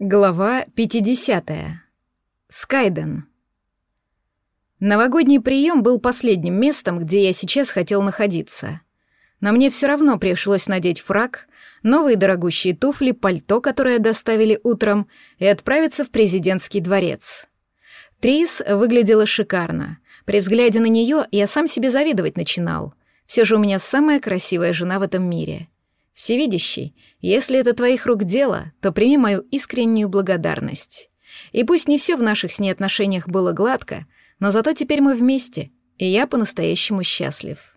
Глава 50. Скайден. Новогодний прием был последним местом, где я сейчас хотел находиться. Но мне все равно пришлось надеть фрак, новые дорогущие туфли, пальто, которое доставили утром, и отправиться в президентский дворец. Трис выглядела шикарно. При взгляде на нее я сам себе завидовать начинал. Все же у меня самая красивая жена в этом мире. Всевидящий — если это твоих рук дело, то прими мою искреннюю благодарность. И пусть не все в наших с ней отношениях было гладко, но зато теперь мы вместе, и я по-настоящему счастлив.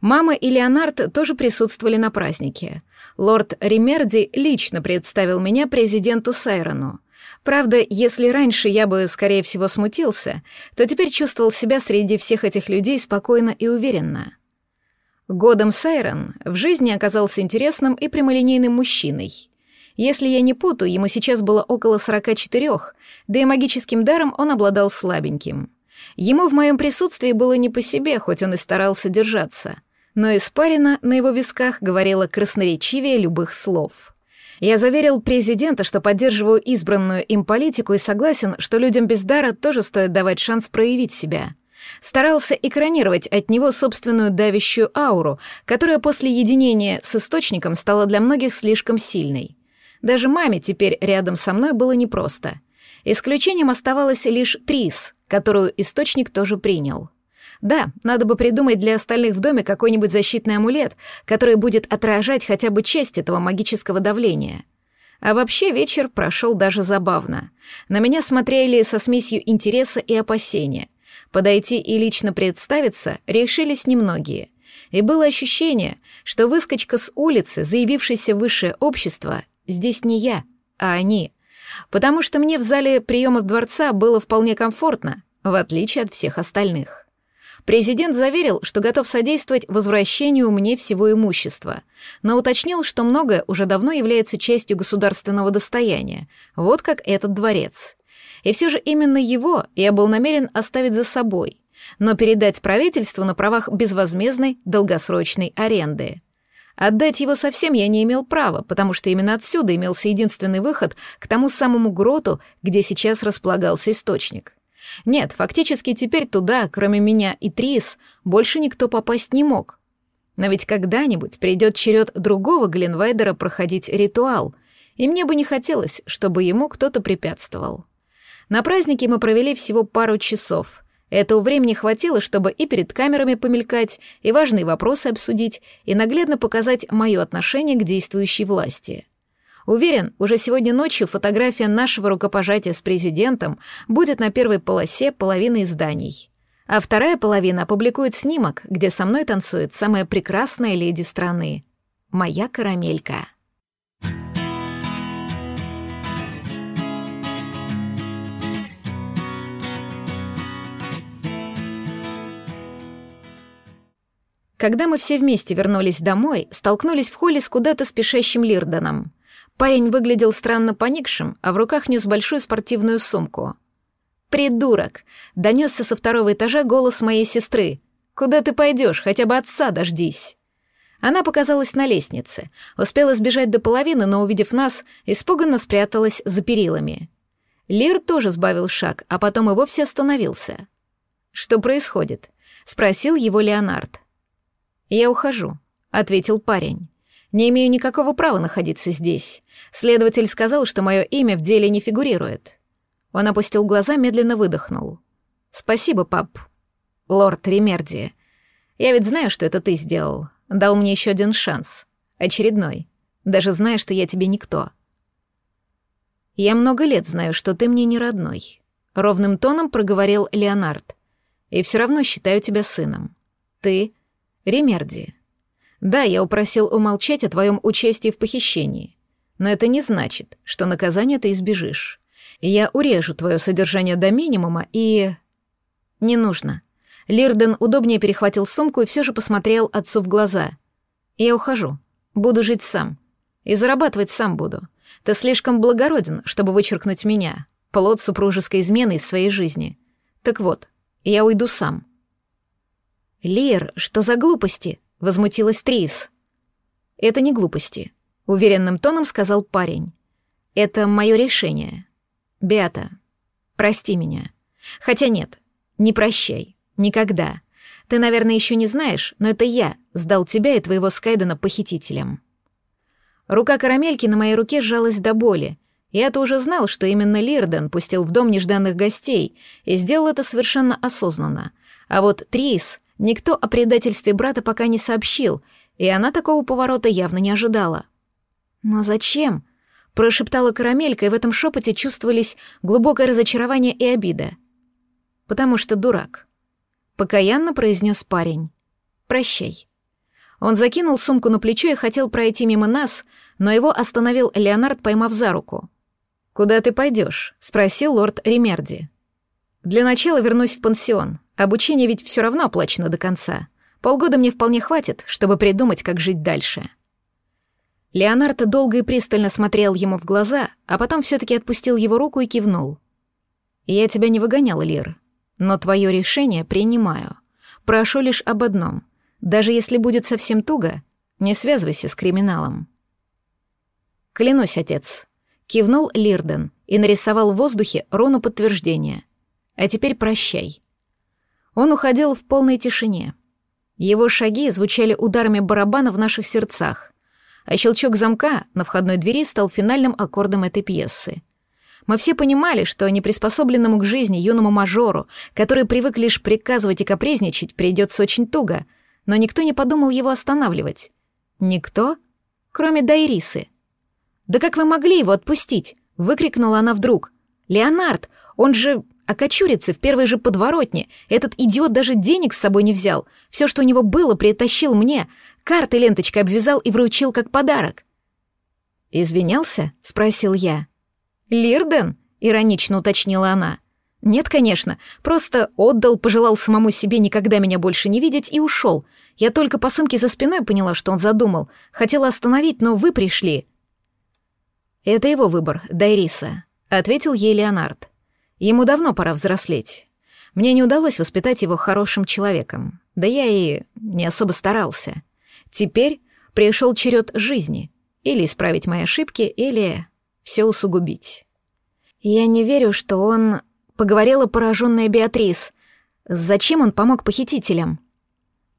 Мама и Леонард тоже присутствовали на празднике. Лорд Римерди лично представил меня президенту Сайрону. Правда, если раньше я бы, скорее всего, смутился, то теперь чувствовал себя среди всех этих людей спокойно и уверенно. Годом Сайрон в жизни оказался интересным и прямолинейным мужчиной. Если я не путаю, ему сейчас было около 44, да и магическим даром он обладал слабеньким. Ему в моем присутствии было не по себе, хоть он и старался держаться. Но испарина на его висках говорила красноречивее любых слов. Я заверил президента, что поддерживаю избранную им политику и согласен, что людям без дара тоже стоит давать шанс проявить себя — старался экранировать от него собственную давящую ауру, которая после единения с источником стала для многих слишком сильной. Даже маме теперь рядом со мной было непросто. Исключением оставалась лишь Трис, которую источник тоже принял. Да, надо бы придумать для остальных в доме какой-нибудь защитный амулет, который будет отражать хотя бы часть этого магического давления. А вообще вечер прошел даже забавно. На меня смотрели со смесью интереса и опасения — Подойти и лично представиться решились немногие. И было ощущение, что выскочка с улицы, заявившаяся в высшее общество, здесь не я, а они. Потому что мне в зале приемов дворца было вполне комфортно, в отличие от всех остальных. Президент заверил, что готов содействовать возвращению мне всего имущества, но уточнил, что многое уже давно является частью государственного достояния, вот как этот дворец. И все же именно его я был намерен оставить за собой, но передать правительству на правах безвозмездной долгосрочной аренды. Отдать его совсем я не имел права, потому что именно отсюда имелся единственный выход к тому самому гроту, где сейчас располагался источник. Нет, фактически теперь туда, кроме меня и Трис, больше никто попасть не мог. Но ведь когда-нибудь придет черед другого Гленвайдера проходить ритуал, и мне бы не хотелось, чтобы ему кто-то препятствовал. На празднике мы провели всего пару часов. Этого времени хватило, чтобы и перед камерами помелькать, и важные вопросы обсудить, и наглядно показать мое отношение к действующей власти. Уверен, уже сегодня ночью фотография нашего рукопожатия с президентом будет на первой полосе половины изданий. А вторая половина опубликует снимок, где со мной танцует самая прекрасная леди страны — моя карамелька. Когда мы все вместе вернулись домой, столкнулись в холле с куда-то спешащим Лирдоном. Парень выглядел странно поникшим, а в руках нес большую спортивную сумку. «Придурок!» — донесся со второго этажа голос моей сестры. «Куда ты пойдешь? Хотя бы отца дождись!» Она показалась на лестнице, успела сбежать до половины, но, увидев нас, испуганно спряталась за перилами. Лир тоже сбавил шаг, а потом и вовсе остановился. «Что происходит?» — спросил его Леонард. «Я ухожу», — ответил парень. «Не имею никакого права находиться здесь. Следователь сказал, что мое имя в деле не фигурирует». Он опустил глаза, медленно выдохнул. «Спасибо, пап. Лорд Ремерди. Я ведь знаю, что это ты сделал. Дал мне еще один шанс. Очередной. Даже зная, что я тебе никто». «Я много лет знаю, что ты мне не родной», — ровным тоном проговорил Леонард. «И все равно считаю тебя сыном. Ты Ремерди. Да, я упросил умолчать о твоем участии в похищении, но это не значит, что наказание ты избежишь. Я урежу твое содержание до минимума и... Не нужно. Лирден удобнее перехватил сумку и все же посмотрел отцу в глаза. Я ухожу. Буду жить сам. И зарабатывать сам буду. Ты слишком благороден, чтобы вычеркнуть меня, плод супружеской измены из своей жизни. Так вот, я уйду сам. «Лир, что за глупости?» — возмутилась Трис. «Это не глупости», — уверенным тоном сказал парень. Это мое решение. Беата, прости меня. Хотя нет, не прощай. Никогда. Ты, наверное, еще не знаешь, но это я сдал тебя и твоего Скайдена похитителям. Рука карамельки на моей руке сжалась до боли. Я-то уже знал, что именно Лирден пустил в дом нежданных гостей и сделал это совершенно осознанно. А вот Трис никто о предательстве брата пока не сообщил, и она такого поворота явно не ожидала. «Но зачем?» — прошептала карамелька, и в этом шепоте чувствовались глубокое разочарование и обида. «Потому что дурак», — покаянно произнес парень. «Прощай». Он закинул сумку на плечо и хотел пройти мимо нас, но его остановил Леонард, поймав за руку. «Куда ты пойдешь?» — спросил лорд Ремерди. «Для начала вернусь в пансион. Обучение ведь все равно оплачено до конца. Полгода мне вполне хватит, чтобы придумать, как жить дальше». Леонард долго и пристально смотрел ему в глаза, а потом все таки отпустил его руку и кивнул. «Я тебя не выгонял, Лир, но твое решение принимаю. Прошу лишь об одном. Даже если будет совсем туго, не связывайся с криминалом». «Клянусь, отец», — кивнул Лирден и нарисовал в воздухе руну подтверждения. «А теперь прощай». Он уходил в полной тишине. Его шаги звучали ударами барабана в наших сердцах, а щелчок замка на входной двери стал финальным аккордом этой пьесы. Мы все понимали, что неприспособленному к жизни юному мажору, который привык лишь приказывать и капризничать, придется очень туго, но никто не подумал его останавливать. Никто, кроме Дайрисы. «Да как вы могли его отпустить?» — выкрикнула она вдруг. «Леонард, он же окочурится в первой же подворотне. Этот идиот даже денег с собой не взял. Все, что у него было, притащил мне. Карты ленточкой обвязал и вручил как подарок. «Извинялся?» — спросил я. «Лирден?» — иронично уточнила она. «Нет, конечно. Просто отдал, пожелал самому себе никогда меня больше не видеть и ушел. Я только по сумке за спиной поняла, что он задумал. Хотела остановить, но вы пришли». «Это его выбор, Дайриса», — ответил ей Леонард. «Ему давно пора взрослеть. Мне не удалось воспитать его хорошим человеком. Да я и не особо старался. Теперь пришел черед жизни. Или исправить мои ошибки, или все усугубить. Я не верю, что он... Поговорила пораженная Беатрис. Зачем он помог похитителям?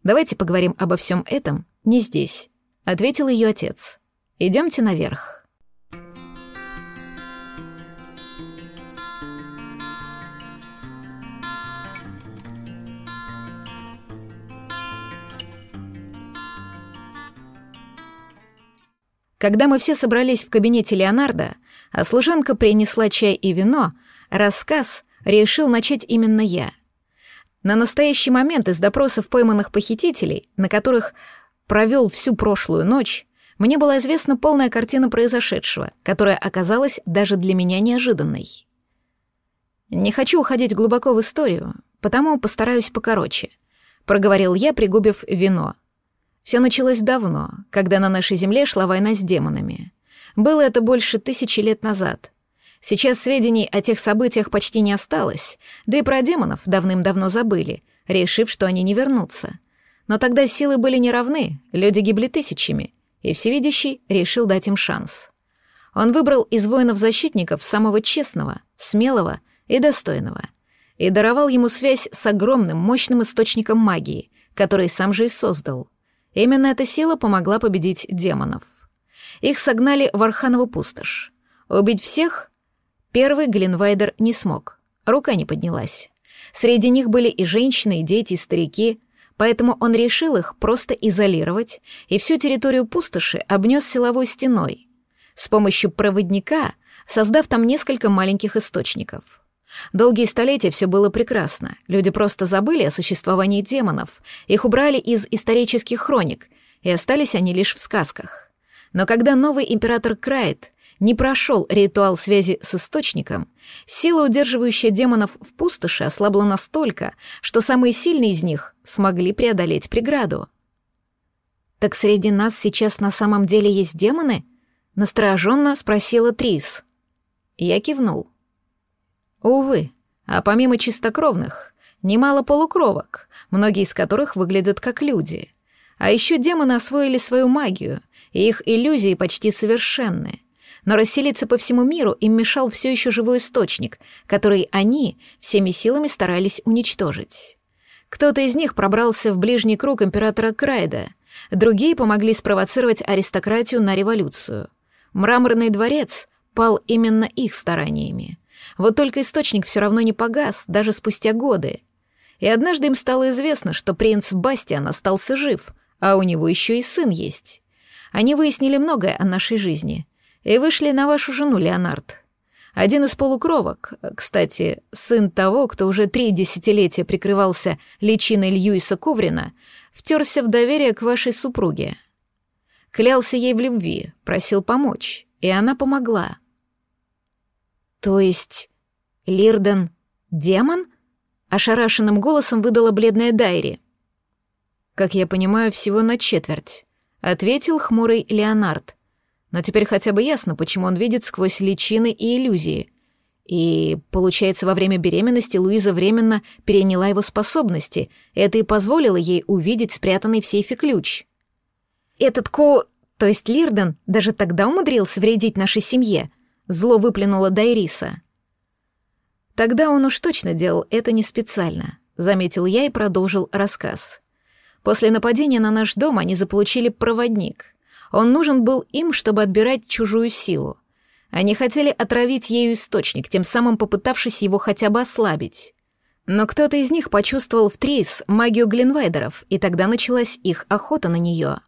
Давайте поговорим обо всем этом не здесь, ответил ее отец. Идемте наверх. Когда мы все собрались в кабинете Леонардо, а служанка принесла чай и вино, рассказ решил начать именно я. На настоящий момент из допросов пойманных похитителей, на которых провел всю прошлую ночь, мне была известна полная картина произошедшего, которая оказалась даже для меня неожиданной. Не хочу уходить глубоко в историю, потому постараюсь покороче, проговорил я, пригубив вино. Все началось давно, когда на нашей земле шла война с демонами. Было это больше тысячи лет назад. Сейчас сведений о тех событиях почти не осталось, да и про демонов давным-давно забыли, решив, что они не вернутся. Но тогда силы были неравны, люди гибли тысячами, и Всевидящий решил дать им шанс. Он выбрал из воинов-защитников самого честного, смелого и достойного, и даровал ему связь с огромным, мощным источником магии, который сам же и создал — Именно эта сила помогла победить демонов. Их согнали в Арханову пустошь. Убить всех первый Глинвайдер не смог. Рука не поднялась. Среди них были и женщины, и дети, и старики, поэтому он решил их просто изолировать и всю территорию пустоши обнес силовой стеной, с помощью проводника создав там несколько маленьких источников. Долгие столетия все было прекрасно. Люди просто забыли о существовании демонов. Их убрали из исторических хроник, и остались они лишь в сказках. Но когда новый император Крайт не прошел ритуал связи с источником, сила, удерживающая демонов в пустоши, ослабла настолько, что самые сильные из них смогли преодолеть преграду. «Так среди нас сейчас на самом деле есть демоны?» — настороженно спросила Трис. Я кивнул. Увы, а помимо чистокровных, немало полукровок, многие из которых выглядят как люди. А еще демоны освоили свою магию, и их иллюзии почти совершенны. но расселиться по всему миру им мешал все еще живой источник, который они всеми силами старались уничтожить. Кто-то из них пробрался в ближний круг императора Крайда, другие помогли спровоцировать аристократию на революцию. Мраморный дворец пал именно их стараниями. Вот только источник все равно не погас, даже спустя годы. И однажды им стало известно, что принц Бастиан остался жив, а у него еще и сын есть. Они выяснили многое о нашей жизни и вышли на вашу жену, Леонард. Один из полукровок, кстати, сын того, кто уже три десятилетия прикрывался личиной Льюиса Коврина, втерся в доверие к вашей супруге. Клялся ей в любви, просил помочь, и она помогла. То есть Лирден — демон? Ошарашенным голосом выдала бледная Дайри. Как я понимаю, всего на четверть, ответил хмурый Леонард — но теперь хотя бы ясно, почему он видит сквозь личины и иллюзии. И, получается, во время беременности Луиза временно переняла его способности. Это и позволило ей увидеть спрятанный в сейфе ключ. «Этот Ко... то есть Лирден даже тогда умудрился вредить нашей семье?» Зло выплюнула Дайриса. «Тогда он уж точно делал это не специально», — заметил я и продолжил рассказ. После нападения на наш дом они заполучили проводник — он нужен был им, чтобы отбирать чужую силу. Они хотели отравить ею источник, тем самым попытавшись его хотя бы ослабить. Но кто-то из них почувствовал в Трис магию Глинвайдеров, и тогда началась их охота на нее.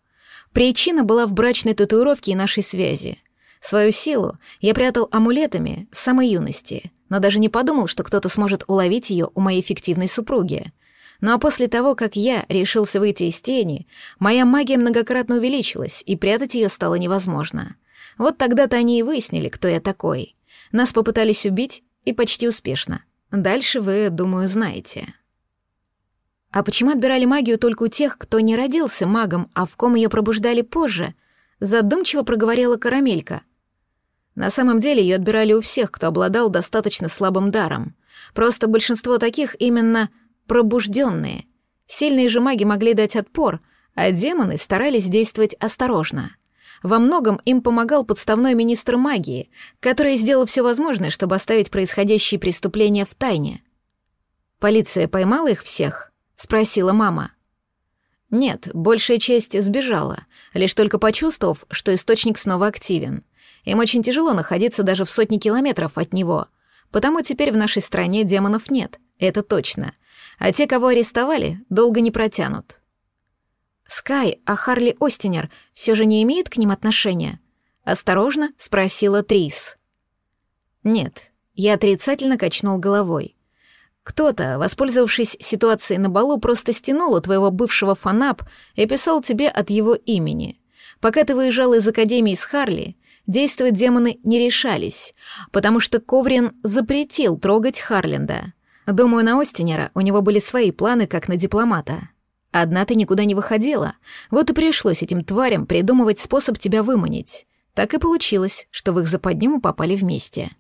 Причина была в брачной татуировке и нашей связи. Свою силу я прятал амулетами с самой юности, но даже не подумал, что кто-то сможет уловить ее у моей фиктивной супруги. Ну а после того, как я решился выйти из тени, моя магия многократно увеличилась, и прятать ее стало невозможно. Вот тогда-то они и выяснили, кто я такой. Нас попытались убить, и почти успешно. Дальше вы, думаю, знаете. А почему отбирали магию только у тех, кто не родился магом, а в ком ее пробуждали позже? Задумчиво проговорила Карамелька. На самом деле ее отбирали у всех, кто обладал достаточно слабым даром. Просто большинство таких именно пробужденные. Сильные же маги могли дать отпор, а демоны старались действовать осторожно. Во многом им помогал подставной министр магии, который сделал все возможное, чтобы оставить происходящие преступления в тайне. «Полиция поймала их всех?» — спросила мама. Нет, большая часть сбежала, лишь только почувствовав, что источник снова активен. Им очень тяжело находиться даже в сотни километров от него, потому теперь в нашей стране демонов нет, это точно а те, кого арестовали, долго не протянут. Скай, а Харли Остинер все же не имеет к ним отношения? Осторожно спросила Трис. Нет, я отрицательно качнул головой. Кто-то, воспользовавшись ситуацией на балу, просто стянул у твоего бывшего фанап и писал тебе от его имени. Пока ты выезжал из Академии с Харли, действовать демоны не решались, потому что Коврин запретил трогать Харленда. Думаю, на Остинера у него были свои планы, как на дипломата. Одна ты никуда не выходила, вот и пришлось этим тварям придумывать способ тебя выманить. Так и получилось, что в их западню мы попали вместе.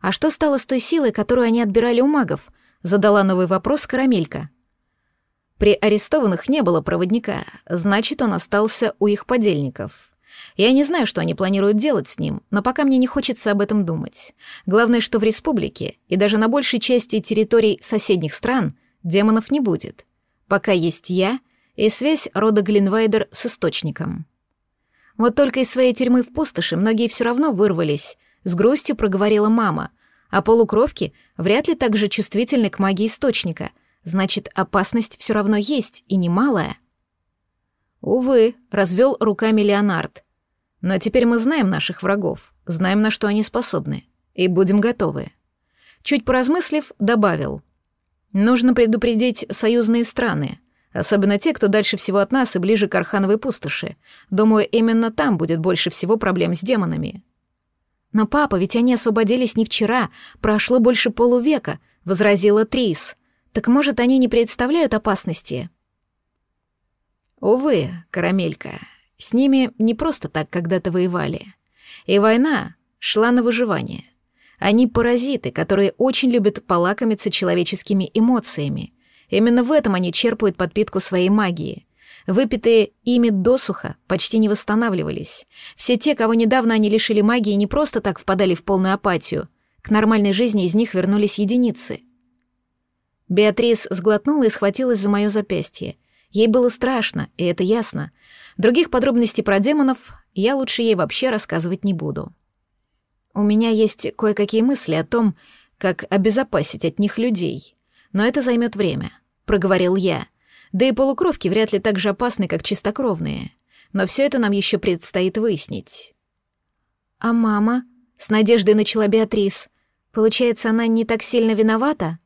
А что стало с той силой, которую они отбирали у магов? Задала новый вопрос Карамелька. При арестованных не было проводника, значит, он остался у их подельников. Я не знаю, что они планируют делать с ним, но пока мне не хочется об этом думать. Главное, что в республике и даже на большей части территорий соседних стран демонов не будет. Пока есть я и связь рода Глинвайдер с источником. Вот только из своей тюрьмы в пустоши многие все равно вырвались, с грустью проговорила мама, а полукровки вряд ли так же чувствительны к магии источника, значит, опасность все равно есть, и немалая. Увы, развел руками Леонард — но теперь мы знаем наших врагов, знаем, на что они способны, и будем готовы. Чуть поразмыслив, добавил. Нужно предупредить союзные страны, особенно те, кто дальше всего от нас и ближе к Архановой пустоши. Думаю, именно там будет больше всего проблем с демонами. Но папа, ведь они освободились не вчера, прошло больше полувека, возразила Трис. Так может, они не представляют опасности? Увы, карамелька, с ними не просто так когда-то воевали. И война шла на выживание. Они паразиты, которые очень любят полакомиться человеческими эмоциями. Именно в этом они черпают подпитку своей магии. Выпитые ими досуха почти не восстанавливались. Все те, кого недавно они лишили магии, не просто так впадали в полную апатию. К нормальной жизни из них вернулись единицы. Беатрис сглотнула и схватилась за мое запястье. Ей было страшно, и это ясно. Других подробностей про демонов я лучше ей вообще рассказывать не буду. У меня есть кое-какие мысли о том, как обезопасить от них людей. Но это займет время, проговорил я. Да и полукровки вряд ли так же опасны, как чистокровные. Но все это нам еще предстоит выяснить. А мама? С надеждой начала Беатрис. Получается, она не так сильно виновата?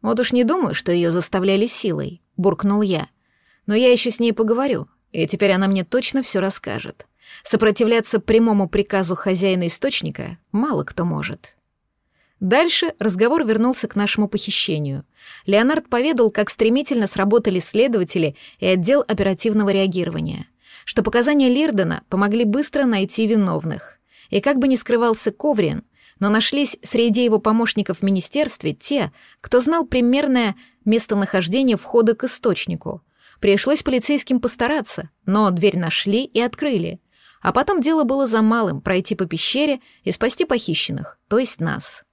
Вот уж не думаю, что ее заставляли силой, буркнул я. Но я еще с ней поговорю, и теперь она мне точно все расскажет. Сопротивляться прямому приказу хозяина источника мало кто может. Дальше разговор вернулся к нашему похищению. Леонард поведал, как стремительно сработали следователи и отдел оперативного реагирования, что показания Лирдена помогли быстро найти виновных. И как бы ни скрывался Коврин, но нашлись среди его помощников в министерстве те, кто знал примерное местонахождение входа к источнику. Пришлось полицейским постараться, но дверь нашли и открыли. А потом дело было за малым — пройти по пещере и спасти похищенных, то есть нас.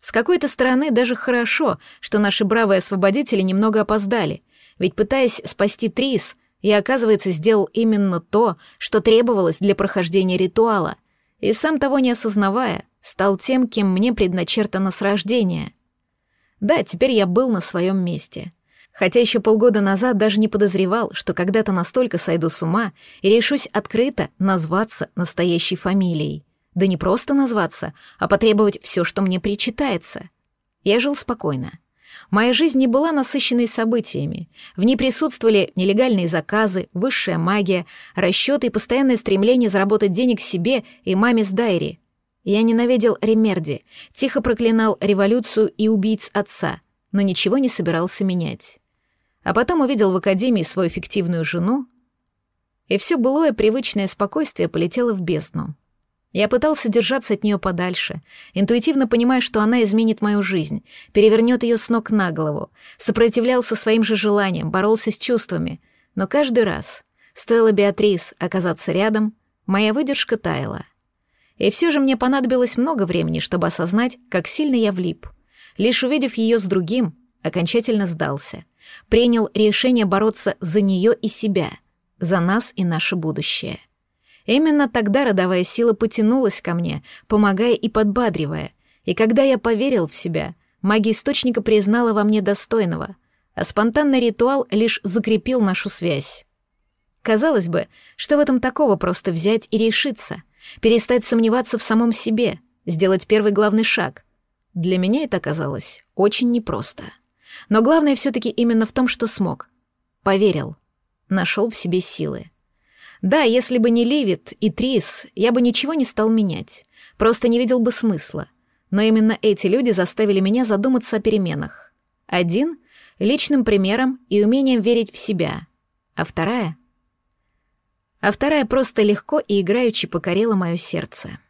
С какой-то стороны даже хорошо, что наши бравые освободители немного опоздали, ведь пытаясь спасти Трис, я, оказывается, сделал именно то, что требовалось для прохождения ритуала, и сам того не осознавая, стал тем, кем мне предначертано с рождения. Да, теперь я был на своем месте хотя еще полгода назад даже не подозревал, что когда-то настолько сойду с ума и решусь открыто назваться настоящей фамилией. Да не просто назваться, а потребовать все, что мне причитается. Я жил спокойно. Моя жизнь не была насыщенной событиями. В ней присутствовали нелегальные заказы, высшая магия, расчеты и постоянное стремление заработать денег себе и маме с Дайри. Я ненавидел Ремерди, тихо проклинал революцию и убийц отца, но ничего не собирался менять а потом увидел в академии свою фиктивную жену, и все былое привычное спокойствие полетело в бездну. Я пытался держаться от нее подальше, интуитивно понимая, что она изменит мою жизнь, перевернет ее с ног на голову, сопротивлялся своим же желаниям, боролся с чувствами, но каждый раз, стоило Беатрис оказаться рядом, моя выдержка таяла. И все же мне понадобилось много времени, чтобы осознать, как сильно я влип. Лишь увидев ее с другим, окончательно сдался — принял решение бороться за нее и себя, за нас и наше будущее. Именно тогда родовая сила потянулась ко мне, помогая и подбадривая, и когда я поверил в себя, магия источника признала во мне достойного, а спонтанный ритуал лишь закрепил нашу связь. Казалось бы, что в этом такого просто взять и решиться, перестать сомневаться в самом себе, сделать первый главный шаг. Для меня это оказалось очень непросто. Но главное все-таки именно в том, что смог. Поверил. Нашел в себе силы. Да, если бы не Левит и Трис, я бы ничего не стал менять. Просто не видел бы смысла. Но именно эти люди заставили меня задуматься о переменах. Один — личным примером и умением верить в себя. А вторая — а вторая просто легко и играючи покорила мое сердце.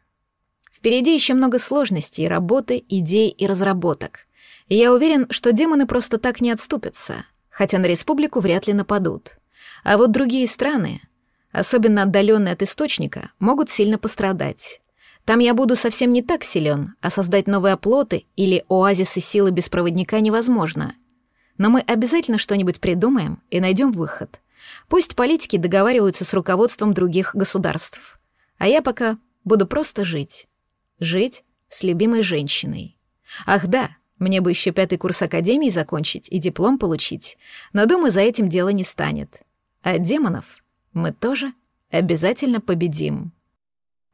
Впереди еще много сложностей, работы, идей и разработок. И я уверен, что демоны просто так не отступятся, хотя на республику вряд ли нападут. А вот другие страны, особенно отдаленные от источника, могут сильно пострадать. Там я буду совсем не так силен, а создать новые оплоты или оазисы силы без проводника невозможно. Но мы обязательно что-нибудь придумаем и найдем выход. Пусть политики договариваются с руководством других государств. А я пока буду просто жить. Жить с любимой женщиной. Ах да, мне бы еще пятый курс академии закончить и диплом получить, но, думаю, за этим дело не станет. А демонов мы тоже обязательно победим.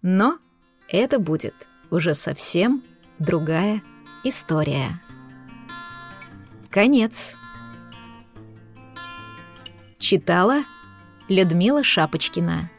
Но это будет уже совсем другая история. Конец. Читала Людмила Шапочкина.